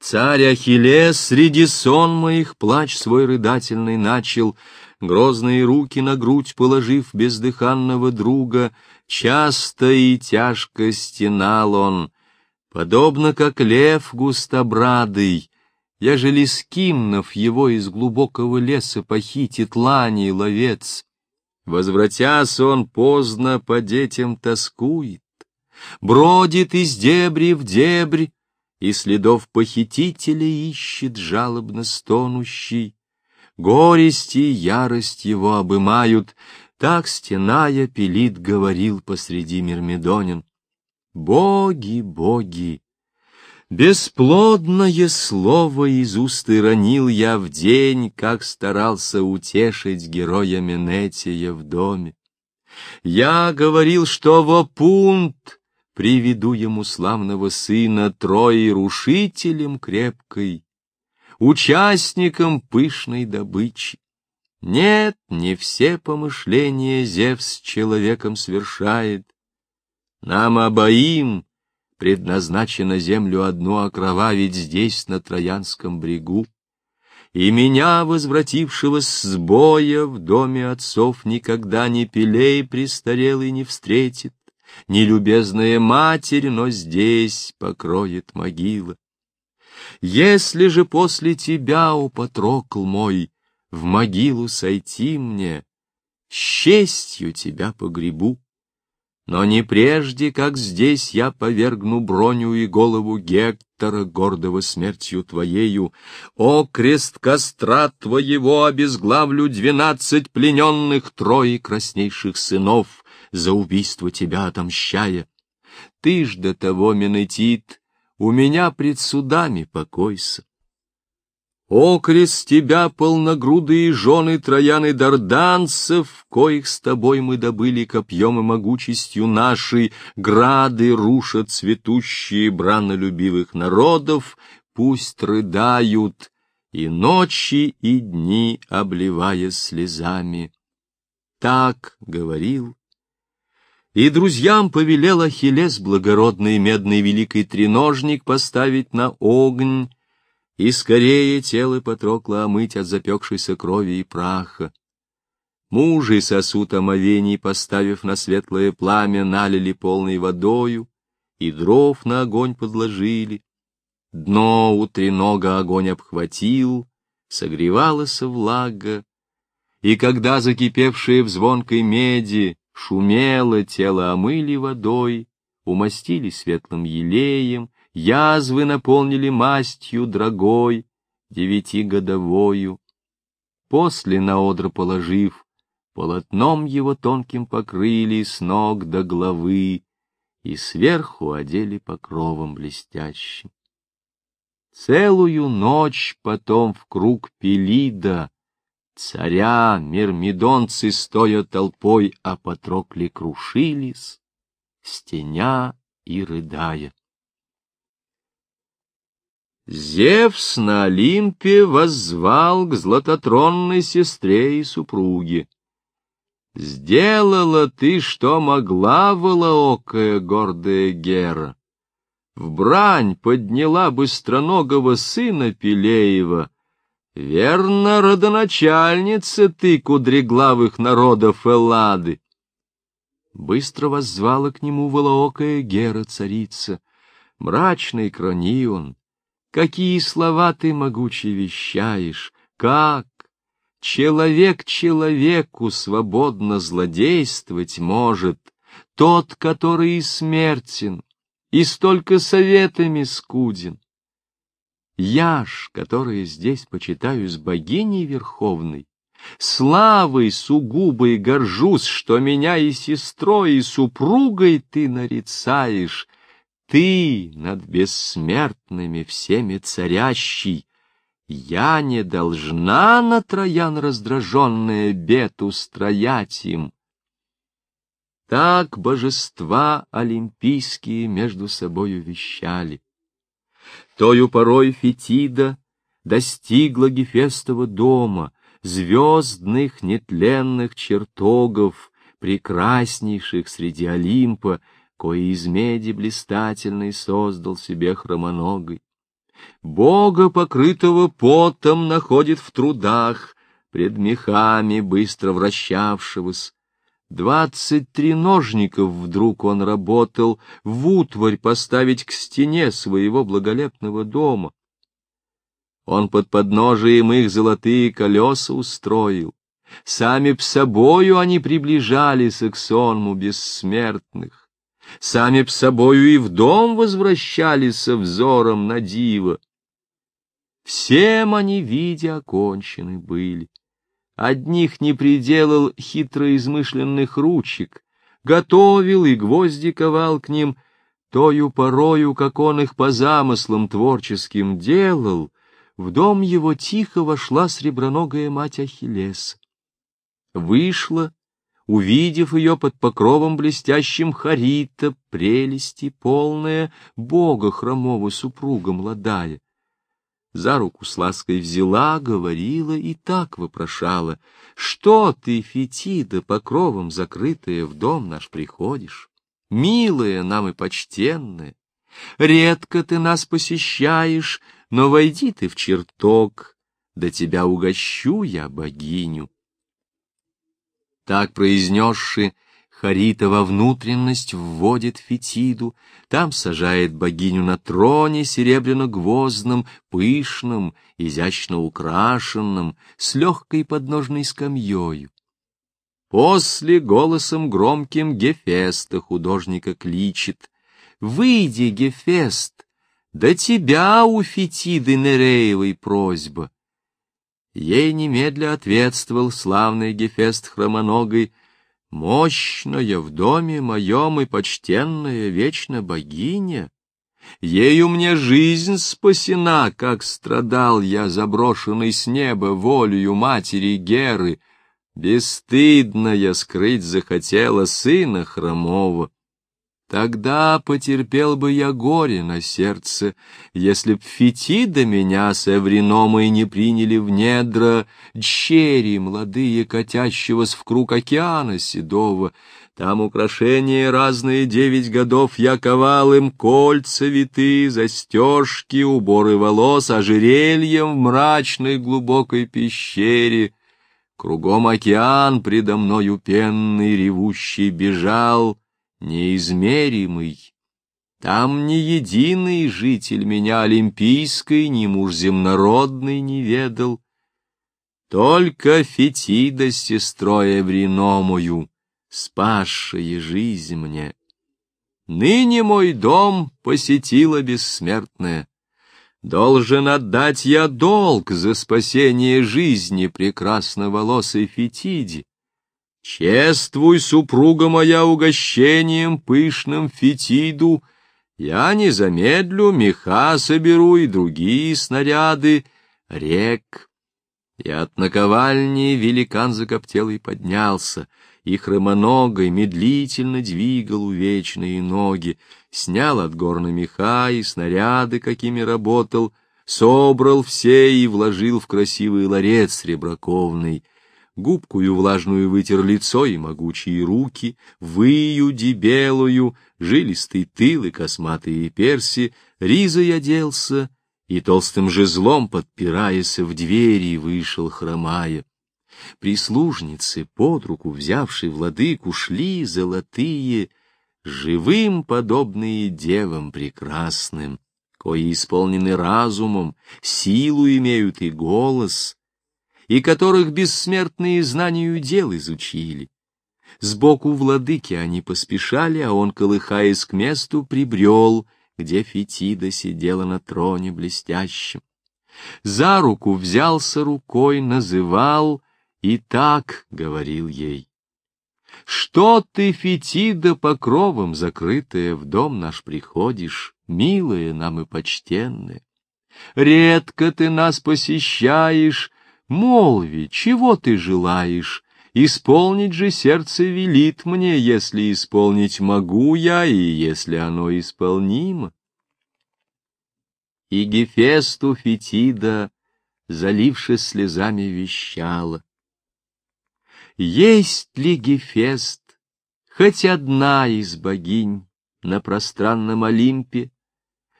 Царь Ахиллес среди сон моих плач свой рыдательный начал, Грозные руки на грудь положив бездыханного друга, Часто и тяжко стенал он, подобно как лев густобрадый, Ежели скимнов его из глубокого леса похитит ланий ловец. Возвратясь он поздно по детям тоскует, Бродит из дебри в дебрь, И следов похитителя ищет жалобно стонущий. Горести и ярость его обымают, Так, стеная, Пелит говорил посреди Мирмидонин. Боги, боги! Бесплодное слово из уст иронил я в день, Как старался утешить героя Менетия в доме. Я говорил, что во пункт приведу ему славного сына Трои рушителем крепкой, участником пышной добычи. Нет, не все помышления Зевс человеком совершает. Нам обоим предназначено землю одну окровавить здесь, на Троянском брегу. И меня, возвратившего с боя в доме отцов, никогда ни пилей престарелый не встретит, ни любезная матерь, но здесь покроет могила. Если же после тебя, о Патрокл мой, в могилу сойти мне, с честью тебя погребу. Но не прежде, как здесь я повергну броню и голову Гектора, гордого смертью твоею. О, крест костра твоего обезглавлю двенадцать плененных трое краснейших сынов, за убийство тебя отомщая. Ты ж до того, Менетит, у меня пред судами покойся. Окрест тебя, полногрудые жены Трояны Дарданцев, коих с тобой мы добыли копьем и могучестью нашей, грады рушат цветущие бранолюбивых народов, пусть рыдают, и ночи, и дни обливая слезами. Так говорил и друзьям повелел Ахиллес благородный медный великий треножник поставить на огонь, и скорее тело Патрокла омыть от запекшейся крови и праха. Мужи сосуд омовений, поставив на светлое пламя, налили полной водою, и дров на огонь подложили. Дно у тренога огонь обхватил, согревалась влага, и когда закипевшие в звонкой меди Шумело тело омыли водой, умастили светлым елеем, язвы наполнили мастью дорогой, девятигодовою. После на одр положив, полотном его тонким покрыли с ног до головы и сверху одели покровом блестящим. Целую ночь потом в круг Пелида Царя мирмидонцы, стоя толпой, а Патрокли крушились, стеня и рыдая. Зевс на Олимпе воззвал к златотронной сестре и супруге. Сделала ты, что могла, волоокая гордая Гера. В брань подняла быстроногого сына Пелеева, Верно, родоначальница ты кудреглавых народов Эллады. Быстро воззвала к нему волоокая Гера царица, мрачный Кронион. Какие слова ты могуче вещаешь, как человек человеку свободно злодействовать может, тот, который и смертен, и столько советами скуден. Я ж, которая здесь почитаюсь богиней верховной, славой сугубой горжусь, что меня и сестрой, и супругой ты нарицаешь, ты над бессмертными всеми царящий, я не должна на троян раздраженная бед устроять им. Так божества олимпийские между собою вещали. Тою порой Фетида достигла Гефестова дома, звездных нетленных чертогов, прекраснейших среди Олимпа, кое из меди блистательной создал себе хромоногой. Бога, покрытого потом, находит в трудах, пред мехами быстро вращавшегося. Двадцать три ножников вдруг он работал в утварь поставить к стене своего благолепного дома. Он под подножием их золотые колеса устроил. Сами б собою они приближались к сонму бессмертных. Сами б собою и в дом возвращались взором на диво. Всем они, видя, окончены были. Одних не приделал хитро измышленных ручек, готовил и гвозди ковал к ним, тою порою, как он их по замыслам творческим делал, в дом его тихо вошла среброногая мать Ахиллеса. Вышла, увидев ее под покровом блестящим Харита, прелести полная, бога хромого супруга младая. За руку с лаской взяла, говорила и так вопрошала, «Что ты, Фетида, покровом закрытая, в дом наш приходишь? Милая нам и почтенная, редко ты нас посещаешь, но войди ты в чертог, да тебя угощу я, богиню». Так произнесши, Харита во внутренность вводит Фетиду, там сажает богиню на троне серебряно-гвоздном, пышном, изящно украшенном, с легкой подножной скамьей. После голосом громким Гефеста художника кличет. «Выйди, Гефест, да тебя у Фетиды Нереевой просьба». Ей немедля ответствовал славный Гефест хромоногой — Мощная в доме моем и почтенная вечно богиня, Ею мне жизнь спасена, как страдал я, заброшенный с неба волею матери Геры. Бесстыдно я скрыть захотела сына хромого. Тогда потерпел бы я горе на сердце, если б Фетида меня с Эвриномой не приняли в недра, Черри молодые, катящегося в круг океана седого. Там украшения разные девять годов я ковал им, кольца витые, застежки, уборы волос, ожерельем в мрачной глубокой пещере. Кругом океан предо мною пенный ревущий бежал — неизмеримый. Там ни единый житель меня олимпийской, ни муж земнородный не ведал. Только Фетида с сестрой Эвриномою, спасшая жизнь мне. Ныне мой дом посетила бессмертная. Должен отдать я долг за спасение жизни прекрасноволосой Фетиде. Чествуй, супруга моя, угощением пышным фетиду, я не замедлю, меха соберу и другие снаряды, рек. И от наковальни великан закоптелый поднялся, и хромоногой медлительно двигал увечные ноги, снял от горна меха и снаряды, какими работал, собрал все и вложил в красивый ларец ребраковный — Губкую влажную вытер лицо и могучие руки, выю дебелую, жилистый тыл и косматые перси, ризой оделся и толстым жезлом, подпираясь в двери, вышел хромая. Прислужницы, под руку взявшие владыку, шли золотые, живым подобные девам прекрасным, кои исполнены разумом, силу имеют и голос, и которых бессмертные знанию дел изучили. Сбоку владыки они поспешали, а он, колыхаясь к месту, прибрел, где Фетида сидела на троне блестящем. За руку взялся рукой, называл, и так говорил ей. Что ты, Фетида, покровом закрытая, в дом наш приходишь, милая нам и почтенная? Редко ты нас посещаешь, Молви, чего ты желаешь? Исполнить же сердце велит мне, если исполнить могу я, и если оно исполнимо. И Гефесту Фетида, залившись слезами, вещала. Есть ли Гефест, хоть одна из богинь на пространном Олимпе,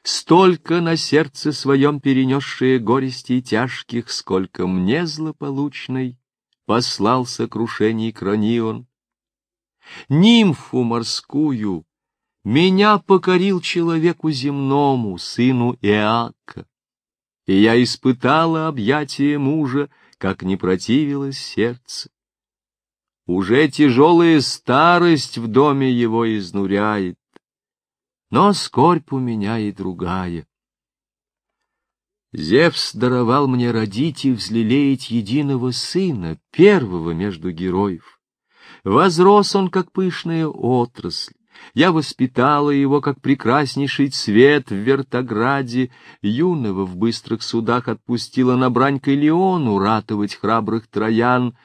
столько на сердце своем перенесшие горестей тяжких, сколько мне злополучной послал сокрушений Кронион. Нимфу морскую меня покорил человеку земному, сыну Иака, и я испытала объятие мужа, как не противилось сердце. Уже тяжелая старость в доме его изнуряет, но скорбь у меня и другая. Зевс даровал мне родить и взлелеять единого сына, первого между героев. Возрос он, как пышная отрасль. Я воспитала его, как прекраснейший цвет в вертограде, юного в быстрых судах отпустила на брань к Илеону ратовать храбрых троян,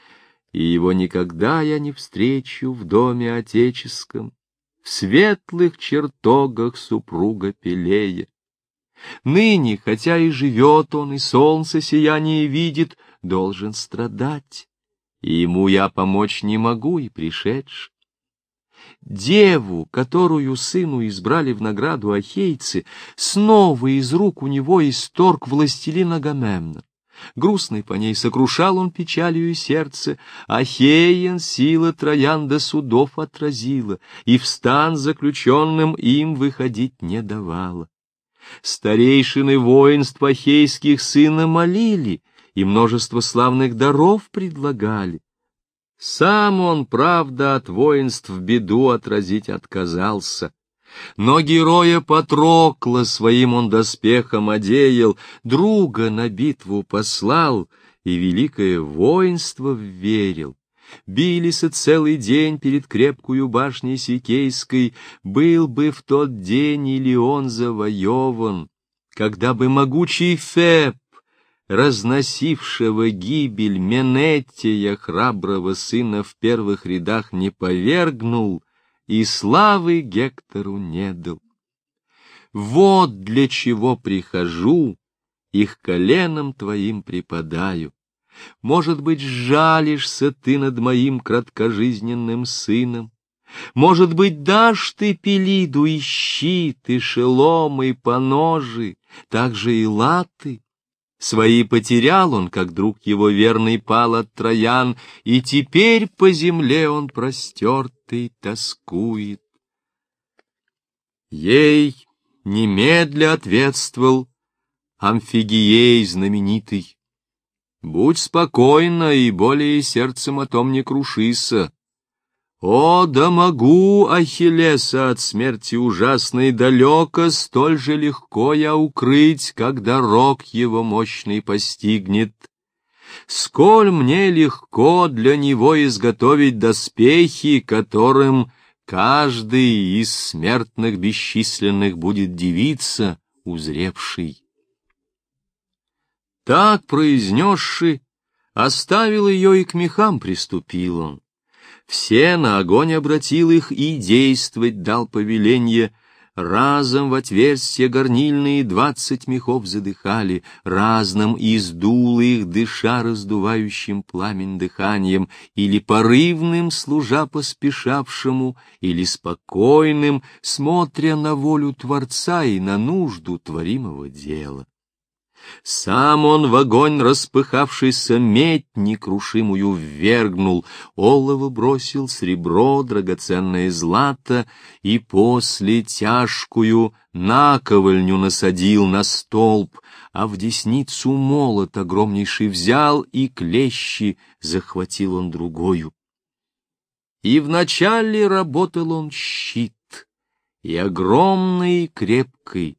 и его никогда я не встречу в доме отеческом в светлых чертогах супруга Пелея. Ныне, хотя и живет он, и солнце сияние видит, должен страдать, и ему я помочь не могу и пришедший. Деву, которую сыну избрали в награду ахейцы, снова из рук у него исторг властелин Агамемнон. Грустный по ней сокрушал он печалью и сердце, Ахеен сила троян до судов отразила, И в стан заключенным им выходить не давала. Старейшины воинств ахейских сына молили, И множество славных даров предлагали. Сам он, правда, от воинств беду отразить отказался, но героя Патрокла своим он доспехом одеял, друга на битву послал и великое воинство верил. Бились целый день перед крепкую башней Сикейской, был бы в тот день или он завоеван, когда бы могучий Феб, разносившего гибель Менеттия, храброго сына в первых рядах, не повергнул, и славы Гектору не дал. Вот для чего прихожу, их коленом твоим припадаю. Может быть, жалишься ты над моим краткожизненным сыном, может быть, дашь ты пелиду и щит, и шелом, и поножи, также и латы, Свои потерял он, как друг его верный пал от троян, и теперь по земле он простертый тоскует. Ей немедля ответствовал Амфигией знаменитый. Будь спокойна и более сердцем о том не крушися. О, да могу Ахиллеса от смерти ужасной далеко столь же легко я укрыть, когда рок его мощный постигнет. Сколь мне легко для него изготовить доспехи, которым каждый из смертных бесчисленных будет дивиться, узревший. Так произнесши, оставил ее и к мехам приступил он. Все на огонь обратил их и действовать дал повеление. Разом в отверстия горнильные двадцать мехов задыхали, разным издул их, дыша раздувающим пламень дыханием, или порывным, служа поспешавшему, или спокойным, смотря на волю Творца и на нужду творимого дела. Сам он в огонь распыхавшийся медь некрушимую ввергнул, олово бросил сребро, драгоценное злато, и после тяжкую наковальню насадил на столб, а в десницу молот огромнейший взял, и клещи захватил он другою. И вначале работал он щит, и огромный и крепкий,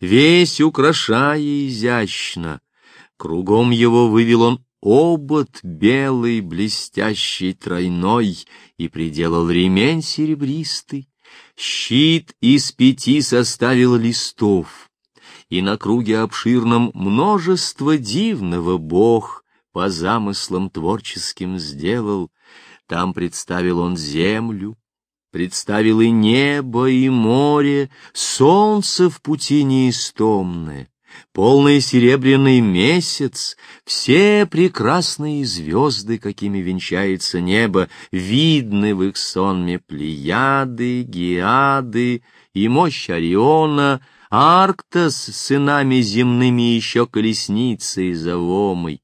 весь украшая изящно. Кругом его вывел он обод белый, блестящий, тройной, и приделал ремень серебристый. Щит из пяти составил листов, и на круге обширном множество дивного Бог по замыслам творческим сделал. Там представил он землю, представил и небо, и море, солнце в пути неистомное, полный серебряный месяц, все прекрасные звезды, какими венчается небо, видны в их сонме плеяды, геады и мощь Ориона, Арктос с сынами земными еще колесницей завомой.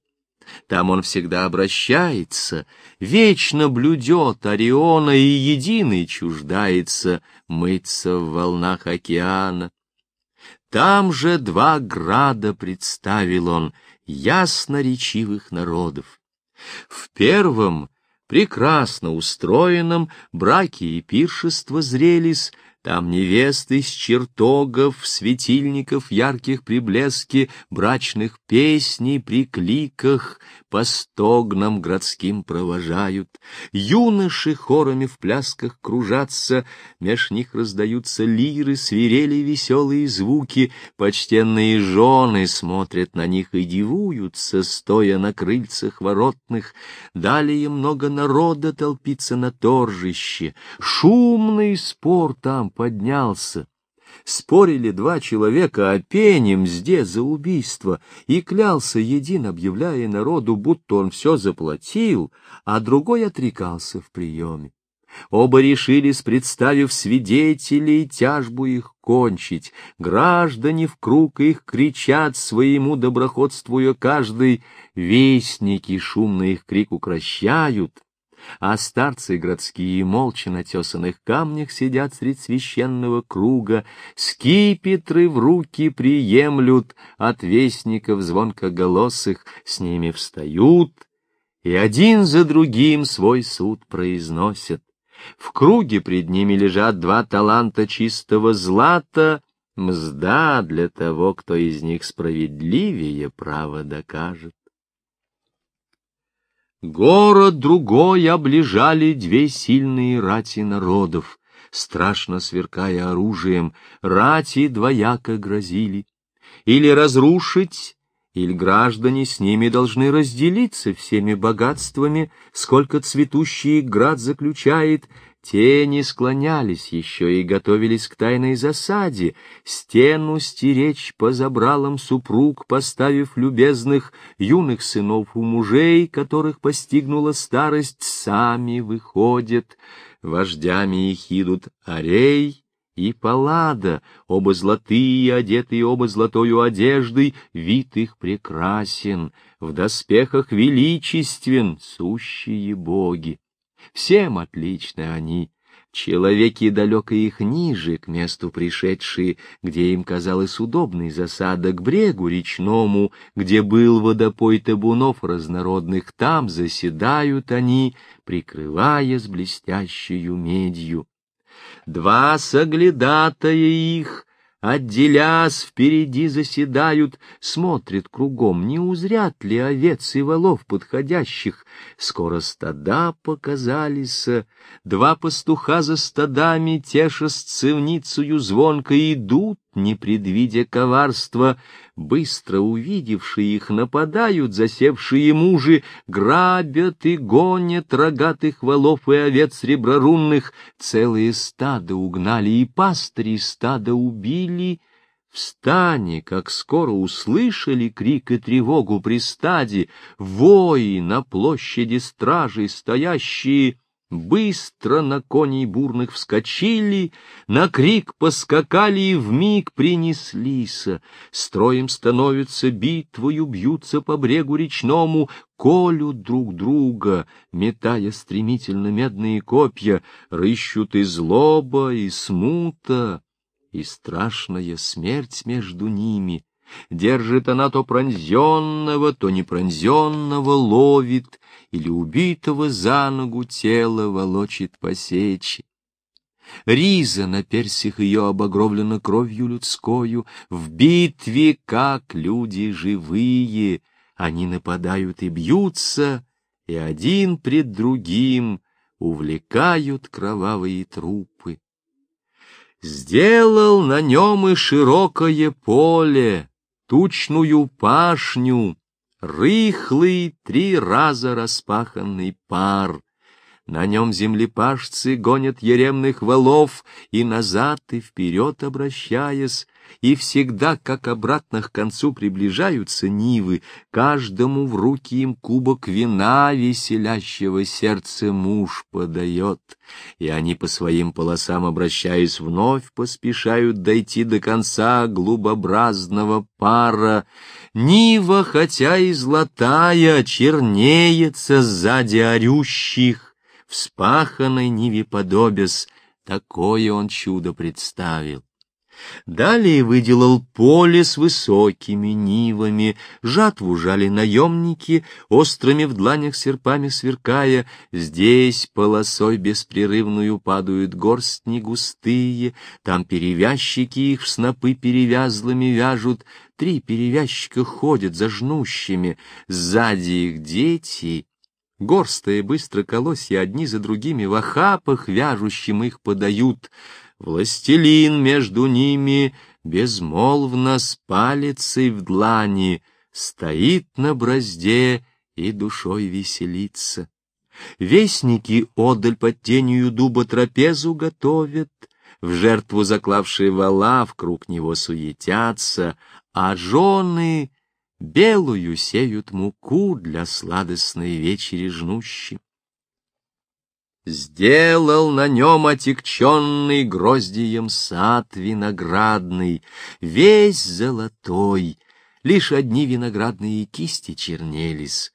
Там он всегда обращается, вечно блюдет Ориона и единый чуждается мыться в волнах океана. Там же два града представил он, ясно речивых народов. В первом, прекрасно устроенном, браки и пиршества зрелись, там невесты с чертогов, светильников ярких при блеске, брачных песней при кликах по стогнам городским провожают. Юноши хорами в плясках кружатся, меж них раздаются лиры, свирели веселые звуки, почтенные жены смотрят на них и дивуются, стоя на крыльцах воротных. Далее много народа толпится на торжище, шумный спор там поднялся. Спорили два человека о пене мзде за убийство, и клялся един, объявляя народу, будто он все заплатил, а другой отрекался в приеме. Оба решились, представив свидетелей, тяжбу их кончить. Граждане в круг их кричат своему доброходствуя каждый, вестники шумно их крик укращают а старцы городские молча на тесанных камнях сидят средь священного круга, скипетры в руки приемлют от вестников звонкоголосых, с ними встают и один за другим свой суд произносят. В круге пред ними лежат два таланта чистого злата, мзда для того, кто из них справедливее право докажет. Город другой облежали две сильные рати народов, страшно сверкая оружием, рати двояко грозили. Или разрушить, или граждане с ними должны разделиться всеми богатствами, сколько цветущий град заключает, Тени склонялись еще и готовились к тайной засаде, стену стеречь по забралам супруг, поставив любезных юных сынов у мужей, которых постигнула старость, сами выходят. Вождями их идут Арей и Паллада, оба золотые, одетые оба золотою одеждой, вид их прекрасен, в доспехах величествен, сущие боги. Всем отличны они. Человеки далеко их ниже, к месту пришедшие, где им казалось удобной засада, к брегу речному, где был водопой табунов разнородных, там заседают они, прикрывая с блестящую медью. Два соглядатая их — отделясь, впереди заседают, смотрят кругом, не узрят ли овец и волов подходящих. Скоро стада показались, два пастуха за стадами, теша с цивницею звонко идут, не предвидя коварства, быстро увидевшие их, нападают засевшие мужи, грабят и гонят рогатых волов и овец реброрунных, целые стада угнали и пастыри стада убили, в как скоро услышали крик и тревогу при стаде, вои на площади стражей стоящие Быстро на коней бурных вскочили, на крик поскакали и вмиг принеслися. Строем становятся, битвою бьются по брегу речному, колют друг друга, метая стремительно медные копья, рыщут и злоба, и смута, и страшная смерть между ними. Держит она то пронзенного, то непронзенного ловит, или убитого за ногу тело волочит по сечи. Риза на персях ее обогровлена кровью людскою, в битве, как люди живые, они нападают и бьются, и один пред другим увлекают кровавые трупы. Сделал на нем и широкое поле, тучную пашню, рыхлый, три раза распаханный пар. На нем землепашцы гонят еремных валов, и назад и вперед обращаясь, и всегда, как обратно к концу приближаются нивы, каждому в руки им кубок вина веселящего сердце муж подает, и они по своим полосам, обращаясь вновь, поспешают дойти до конца глубообразного пара. Нива, хотя и золотая, чернеется сзади орющих, вспаханной Ниве подобес, такое он чудо представил. Далее выделал поле с высокими нивами, жатву жали наемники, острыми в дланях серпами сверкая, здесь полосой беспрерывную падают горстни густые, там перевязчики их в снопы перевязлыми вяжут, три перевязчика ходят за жнущими, сзади их дети — Горстые быстро колосья одни за другими в охапах вяжущим их подают — Властелин между ними безмолвно с палицей в длани стоит на бразде и душой веселится. Вестники одаль под тенью дуба трапезу готовят, в жертву заклавшие вала в круг него суетятся, а жены белую сеют муку для сладостной вечери жнущим. Сделал на нем отекченный гроздием сад виноградный, весь золотой, лишь одни виноградные кисти чернелись,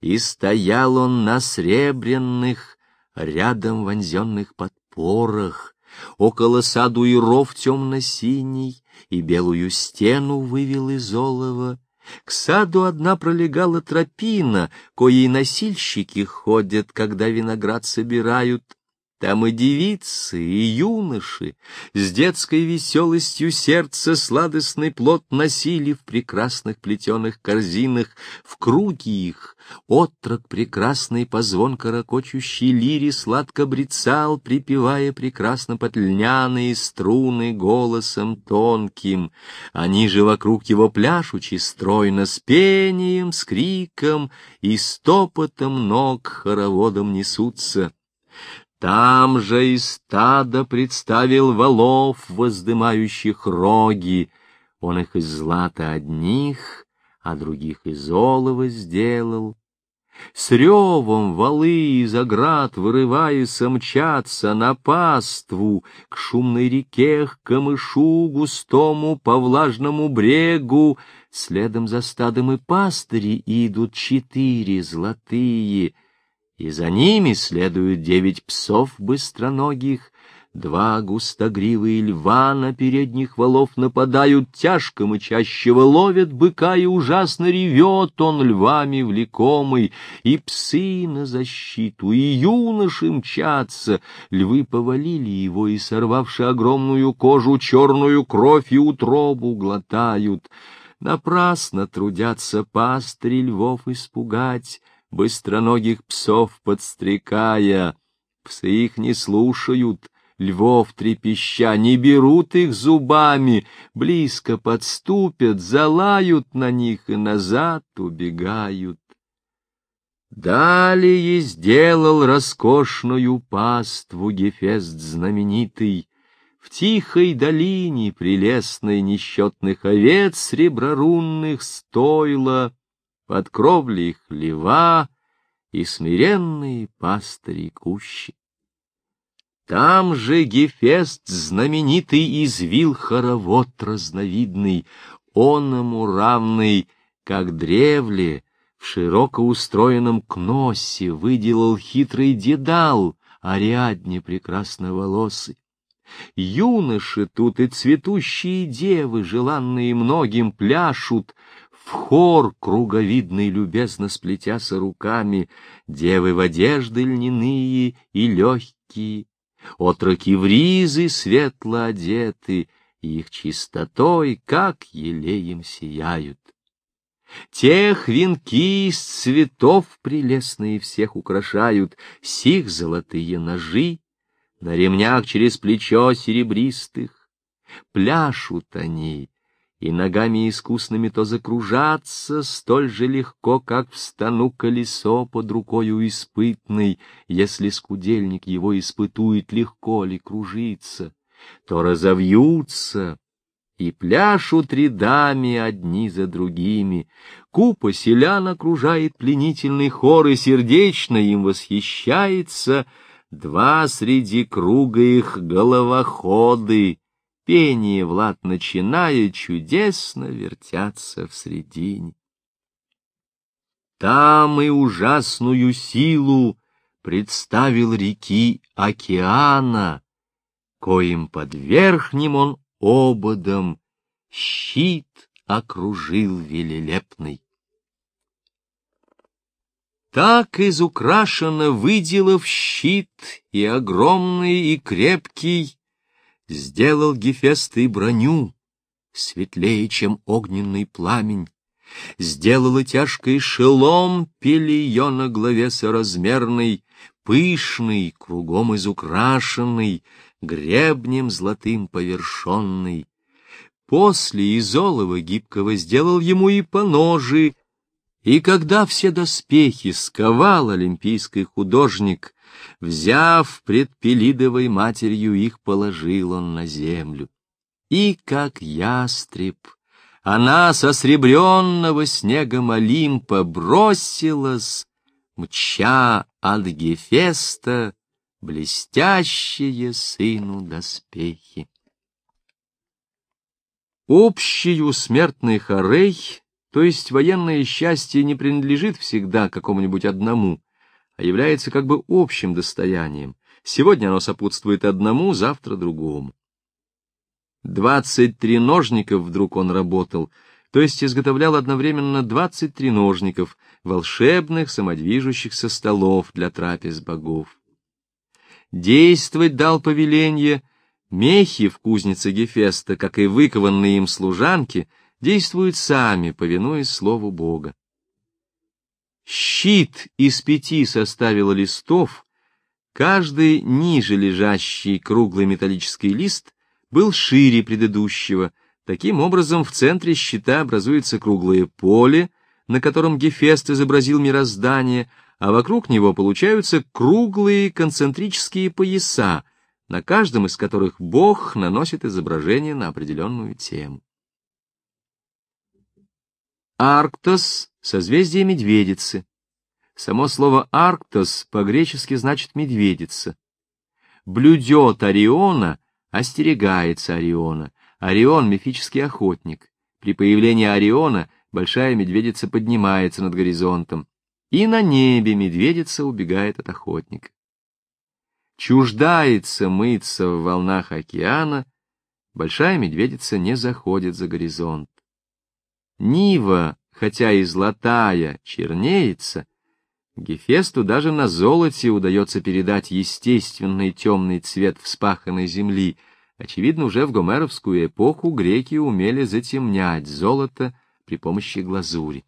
и стоял он на сребряных, рядом вонзенных подпорах, около саду и ров темно-синий, и белую стену вывел из олова, к саду одна пролегала тропина, коей носильщики ходят, когда виноград собирают. Там и девицы, и юноши с детской веселостью сердце сладостный плод носили в прекрасных плетеных корзинах, в круге их отрок прекрасный по звонко ракочущей лире сладко брецал, припевая прекрасно под льняные струны голосом тонким. Они же вокруг его пляшучи стройно с пением, с криком и стопотом ног хороводом несутся. Там же и стадо представил валов, воздымающих роги. Он их из злата одних, а других из олова сделал. С ревом валы из оград, вырываясь, мчатся на паству, К шумной реке, к камышу густому, по влажному брегу. Следом за стадом и пастыри идут четыре золотые — и за ними следуют девять псов быстроногих, Два густогривые льва на передних валов нападают, Тяжко мычащего ловят быка, и ужасно ревет он львами влекомый, И псы на защиту, и юноши мчатся. Львы повалили его, и, сорвавши огромную кожу, Черную кровь и утробу глотают. Напрасно трудятся пастыри львов испугать, быстроногих псов подстрекая. Псы их не слушают, львов трепеща, не берут их зубами, близко подступят, залают на них и назад убегают. Далее сделал роскошную паству Гефест знаменитый, в тихой долине прелестной несчетных овец среброрунных стойла, под кровлей хлева и смиренные пастыри кущи. Там же Гефест знаменитый извил хоровод разновидный, оному равный, как древле, в широко устроенном кносе выделал хитрый дедал, Ариадне прекрасноволосый. Юноши тут и цветущие девы, желанные многим, пляшут, в хор круговидный, любезно сплетяся руками, девы в одежды льняные и легкие, отроки в ризы светло одеты, их чистотой, как елеем сияют. Тех венки из цветов прелестные всех украшают, сих золотые ножи, на ремнях через плечо серебристых. Пляшут они, и ногами искусными то закружаться столь же легко, как в стану колесо под рукою испытной, если скудельник его испытует, легко ли кружиться, то разовьются, и пляшут рядами одни за другими. Купа селян окружает пленительный хор, и сердечно им восхищается два среди круга их головоходы. Пение Влад начиная чудесно вертяться в средине. Там и ужасную силу представил реки океана, коим под верхним он ободом щит окружил велелепный. Так изукрашенно выделав щит и огромный, и крепкий, сделал Гефест и броню, светлее, чем огненный пламень, сделала тяжкий шелом пелеё на главе соразмерный, пышный, кругом изукрашенный, гребнем золотым повершенный. После изолова гибкого сделал ему и поножи, и когда все доспехи сковал олимпийский художник, взяв пред Пелидовой матерью их, положил он на землю. И как ястреб, она со сребренного снегом Олимпа бросилась, мча от Гефеста блестящие сыну доспехи. Общий смертный хорей, то есть военное счастье, не принадлежит всегда какому-нибудь одному, а является как бы общим достоянием. Сегодня оно сопутствует одному, завтра другому. Двадцать три ножников вдруг он работал, то есть изготовлял одновременно двадцать три ножников, волшебных самодвижущихся столов для трапез богов действовать дал повеление, мехи в кузнице Гефеста, как и выкованные им служанки, действуют сами, повинуясь слову Бога. Щит из пяти составила листов, каждый ниже лежащий круглый металлический лист был шире предыдущего, таким образом в центре щита образуется круглое поле, на котором Гефест изобразил мироздание, а вокруг него получаются круглые концентрические пояса, на каждом из которых Бог наносит изображение на определенную тему. Арктос — созвездие медведицы. Само слово «арктос» по-гречески значит «медведица». Блюдет Ориона, остерегается Ориона. Орион — мифический охотник. При появлении Ориона большая медведица поднимается над горизонтом и на небе медведица убегает от охотника. Чуждается мыться в волнах океана, большая медведица не заходит за горизонт. Нива, хотя и золотая, чернеется, Гефесту даже на золоте удается передать естественный темный цвет вспаханной земли. Очевидно, уже в гомеровскую эпоху греки умели затемнять золото при помощи глазури.